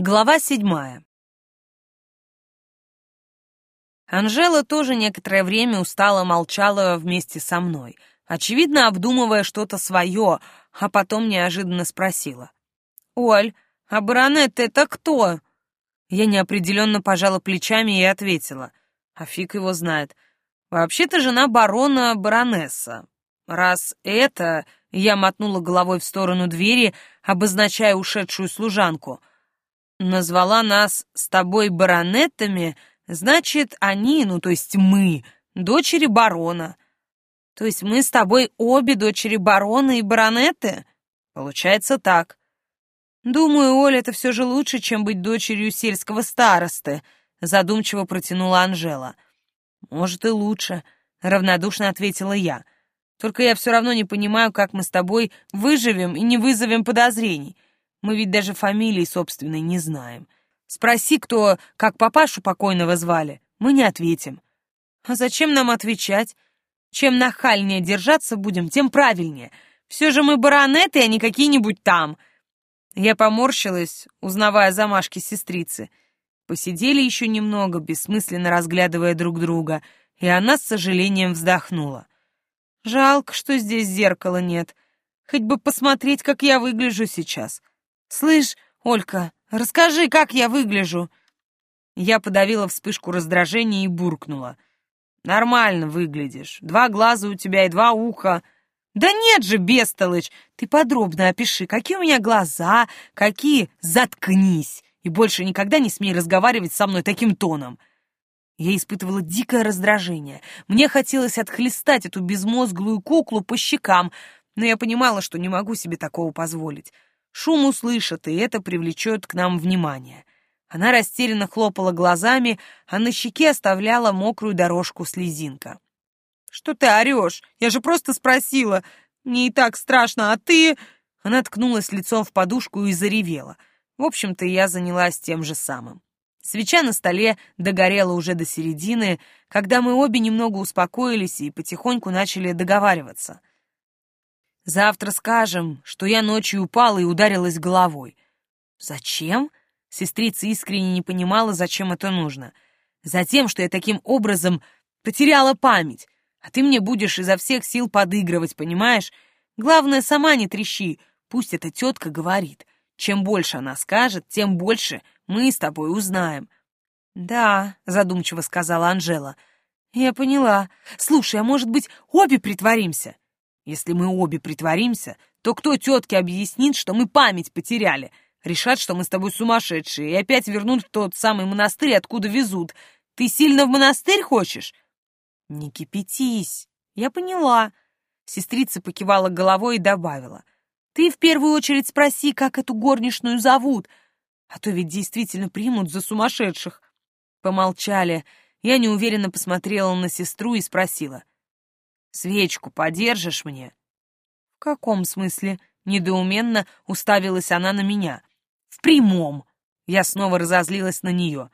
Глава седьмая. Анжела тоже некоторое время устало молчала вместе со мной, очевидно, обдумывая что-то свое, а потом неожиданно спросила. «Оль, а баронет это кто?» Я неопределенно пожала плечами и ответила. А фиг его знает. Вообще-то жена барона баронесса. Раз это... Я мотнула головой в сторону двери, обозначая ушедшую служанку. Назвала нас с тобой баронетами, значит, они, ну то есть мы, дочери барона. То есть мы с тобой обе дочери барона и баронеты? Получается так. Думаю, Оля, это все же лучше, чем быть дочерью сельского старосты, задумчиво протянула Анжела. Может и лучше, равнодушно ответила я. Только я все равно не понимаю, как мы с тобой выживем и не вызовем подозрений. Мы ведь даже фамилии собственной не знаем. Спроси, кто, как папашу покойного звали, мы не ответим. А зачем нам отвечать? Чем нахальнее держаться будем, тем правильнее. Все же мы баронеты, а не какие-нибудь там. Я поморщилась, узнавая замашки сестрицы. Посидели еще немного, бессмысленно разглядывая друг друга, и она с сожалением вздохнула. Жалко, что здесь зеркала нет. Хоть бы посмотреть, как я выгляжу сейчас. Слышь, Олька, расскажи, как я выгляжу. Я подавила вспышку раздражения и буркнула. Нормально выглядишь. Два глаза у тебя и два уха. Да нет же, бестолочь, ты подробно опиши, какие у меня глаза, какие... Заткнись и больше никогда не смей разговаривать со мной таким тоном. Я испытывала дикое раздражение. Мне хотелось отхлестать эту безмозглую куклу по щекам, но я понимала, что не могу себе такого позволить. Шум услышат, и это привлечет к нам внимание. Она растерянно хлопала глазами, а на щеке оставляла мокрую дорожку слезинка. «Что ты орешь? Я же просто спросила. Мне и так страшно, а ты...» Она ткнулась лицом в подушку и заревела. В общем-то, я занялась тем же самым. Свеча на столе догорела уже до середины, когда мы обе немного успокоились и потихоньку начали договариваться. «Завтра скажем, что я ночью упала и ударилась головой». «Зачем?» Сестрица искренне не понимала, зачем это нужно. «Затем, что я таким образом потеряла память, а ты мне будешь изо всех сил подыгрывать, понимаешь? Главное, сама не трещи, пусть эта тетка говорит. Чем больше она скажет, тем больше мы с тобой узнаем». «Да», — задумчиво сказала Анжела. «Я поняла. Слушай, а может быть, обе притворимся?» «Если мы обе притворимся, то кто тетке объяснит, что мы память потеряли? Решат, что мы с тобой сумасшедшие, и опять вернут в тот самый монастырь, откуда везут. Ты сильно в монастырь хочешь?» «Не кипятись. Я поняла». Сестрица покивала головой и добавила. «Ты в первую очередь спроси, как эту горничную зовут, а то ведь действительно примут за сумасшедших. Помолчали. Я неуверенно посмотрела на сестру и спросила. «Свечку подержишь мне?» «В каком смысле?» Недоуменно уставилась она на меня. «В прямом!» Я снова разозлилась на нее.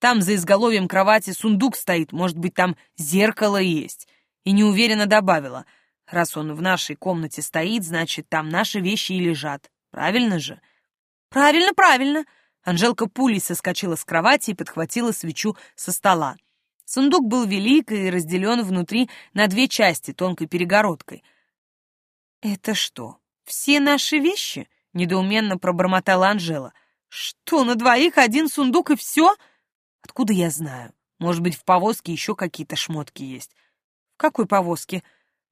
«Там за изголовьем кровати сундук стоит, может быть, там зеркало есть». И неуверенно добавила. «Раз он в нашей комнате стоит, значит, там наши вещи и лежат. Правильно же?» «Правильно, правильно!» Анжелка пулей соскочила с кровати и подхватила свечу со стола. Сундук был велик и разделен внутри на две части тонкой перегородкой. «Это что, все наши вещи?» — недоуменно пробормотала Анжела. «Что, на двоих один сундук и все?» «Откуда я знаю? Может быть, в повозке еще какие-то шмотки есть?» «В какой повозке?»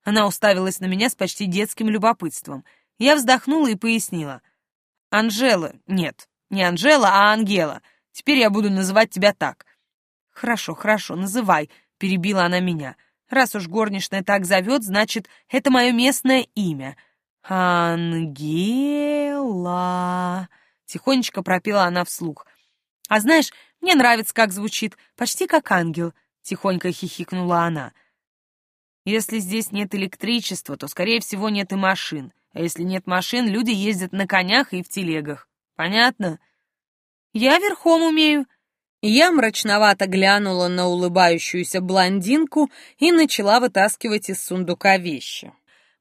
Она уставилась на меня с почти детским любопытством. Я вздохнула и пояснила. Анжела, нет, не Анжела, а Ангела. Теперь я буду называть тебя так. Хорошо, хорошо, называй, перебила она меня. Раз уж горничная так зовет, значит, это мое местное имя. Ангела. Тихонечко пропела она вслух. А знаешь, мне нравится, как звучит, почти как ангел, тихонько хихикнула она. Если здесь нет электричества, то, скорее всего, нет и машин. А если нет машин, люди ездят на конях и в телегах. Понятно? Я верхом умею. Я мрачновато глянула на улыбающуюся блондинку и начала вытаскивать из сундука вещи.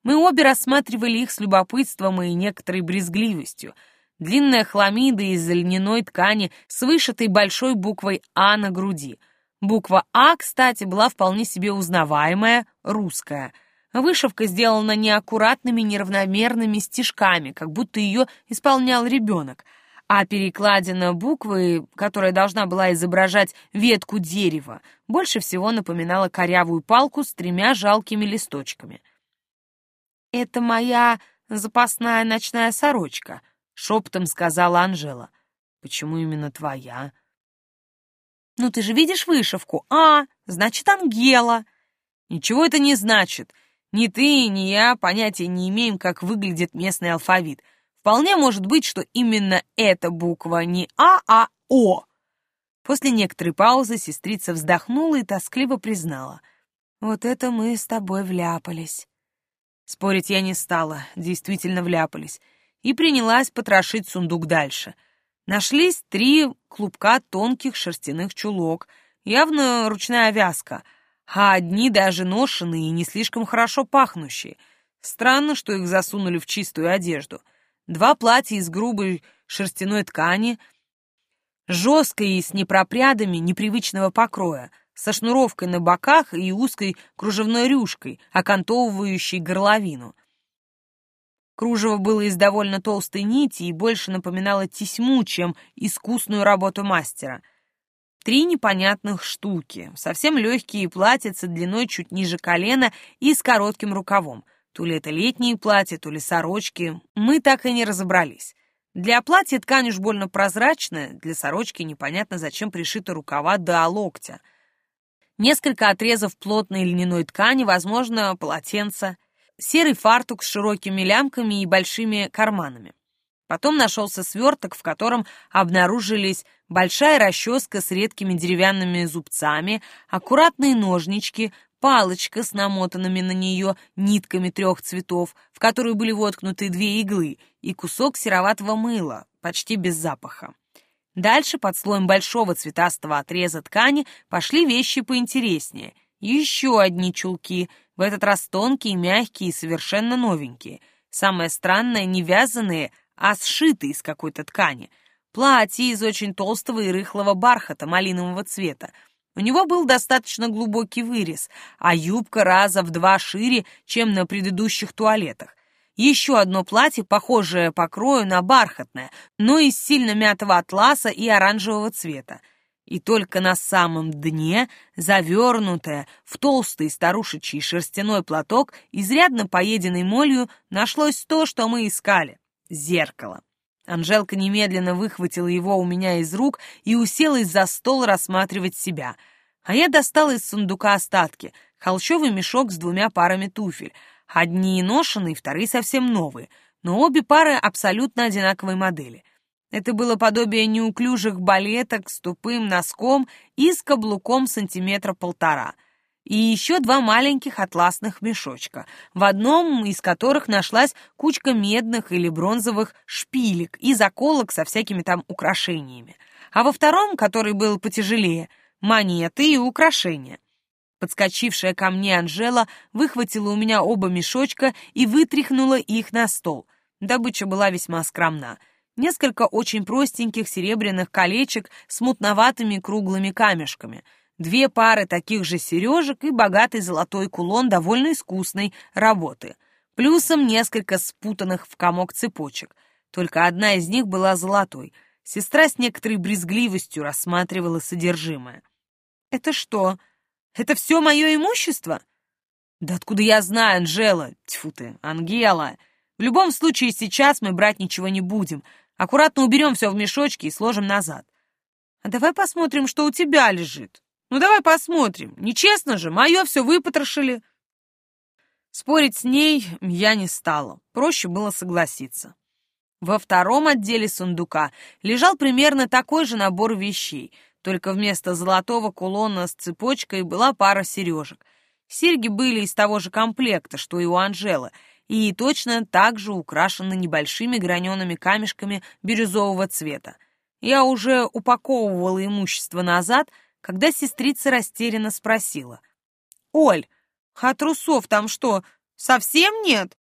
Мы обе рассматривали их с любопытством и некоторой брезгливостью. Длинная хламида из льняной ткани с вышитой большой буквой «А» на груди. Буква «А», кстати, была вполне себе узнаваемая, русская. Вышивка сделана неаккуратными неравномерными стежками, как будто ее исполнял ребенок — а перекладина буквы, которая должна была изображать ветку дерева, больше всего напоминала корявую палку с тремя жалкими листочками. «Это моя запасная ночная сорочка», — шепотом сказала Анжела. «Почему именно твоя?» «Ну ты же видишь вышивку? А, значит, Ангела». «Ничего это не значит. Ни ты, ни я понятия не имеем, как выглядит местный алфавит». Вполне может быть, что именно эта буква не А, а О. После некоторой паузы сестрица вздохнула и тоскливо признала. «Вот это мы с тобой вляпались». Спорить я не стала, действительно вляпались, и принялась потрошить сундук дальше. Нашлись три клубка тонких шерстяных чулок, явно ручная вязка, а одни даже ношеные и не слишком хорошо пахнущие. Странно, что их засунули в чистую одежду — два платья из грубой шерстяной ткани, жесткой и с непропрядами непривычного покроя, со шнуровкой на боках и узкой кружевной рюшкой, окантовывающей горловину. Кружево было из довольно толстой нити и больше напоминало тесьму, чем искусную работу мастера. Три непонятных штуки, совсем легкие платьица длиной чуть ниже колена и с коротким рукавом — то ли это летние платья, то ли сорочки. Мы так и не разобрались. Для платья ткань уж больно прозрачная, для сорочки непонятно, зачем пришиты рукава до локтя. Несколько отрезов плотной льняной ткани, возможно, полотенца, серый фартук с широкими лямками и большими карманами. Потом нашелся сверток, в котором обнаружились большая расческа с редкими деревянными зубцами, аккуратные ножнички, палочка с намотанными на нее нитками трех цветов, в которую были воткнуты две иглы, и кусок сероватого мыла, почти без запаха. Дальше под слоем большого цветастого отреза ткани пошли вещи поинтереснее. Еще одни чулки, в этот раз тонкие, мягкие и совершенно новенькие. Самое странное, не вязаные, а сшитые из какой-то ткани. Платье из очень толстого и рыхлого бархата малинового цвета, у него был достаточно глубокий вырез, а юбка раза в два шире, чем на предыдущих туалетах. Еще одно платье, похожее по крою на бархатное, но из сильно мятого атласа и оранжевого цвета. И только на самом дне, завернутое в толстый старушечий шерстяной платок, изрядно поеденный молью, нашлось то, что мы искали — зеркало. Анжелка немедленно выхватила его у меня из рук и уселась за стол рассматривать себя. А я достала из сундука остатки, холщовый мешок с двумя парами туфель. Одни ношеные, вторые совсем новые, но обе пары абсолютно одинаковой модели. Это было подобие неуклюжих балеток с тупым носком и с каблуком сантиметра полтора — и еще два маленьких атласных мешочка, в одном из которых нашлась кучка медных или бронзовых шпилек и заколок со всякими там украшениями, а во втором, который был потяжелее, монеты и украшения. Подскочившая ко мне Анжела выхватила у меня оба мешочка и вытряхнула их на стол. Добыча была весьма скромна. Несколько очень простеньких серебряных колечек с мутноватыми круглыми камешками — две пары таких же сережек и богатый золотой кулон довольно искусной работы. Плюсом несколько спутанных в комок цепочек. Только одна из них была золотой. Сестра с некоторой брезгливостью рассматривала содержимое. «Это что? Это все мое имущество?» «Да откуда я знаю, Анжела? Тьфу ты, Ангела! В любом случае сейчас мы брать ничего не будем. Аккуратно уберем все в мешочки и сложим назад. А давай посмотрим, что у тебя лежит». Ну давай посмотрим. Нечестно же, мое все выпотрошили. Спорить с ней я не стала. Проще было согласиться. Во втором отделе сундука лежал примерно такой же набор вещей, только вместо золотого кулона с цепочкой была пара сережек. Серьги были из того же комплекта, что и у Анжелы, и точно так же украшены небольшими гранеными камешками бирюзового цвета. Я уже упаковывала имущество назад — когда сестрица растерянно спросила. «Оль, а трусов там что, совсем нет?»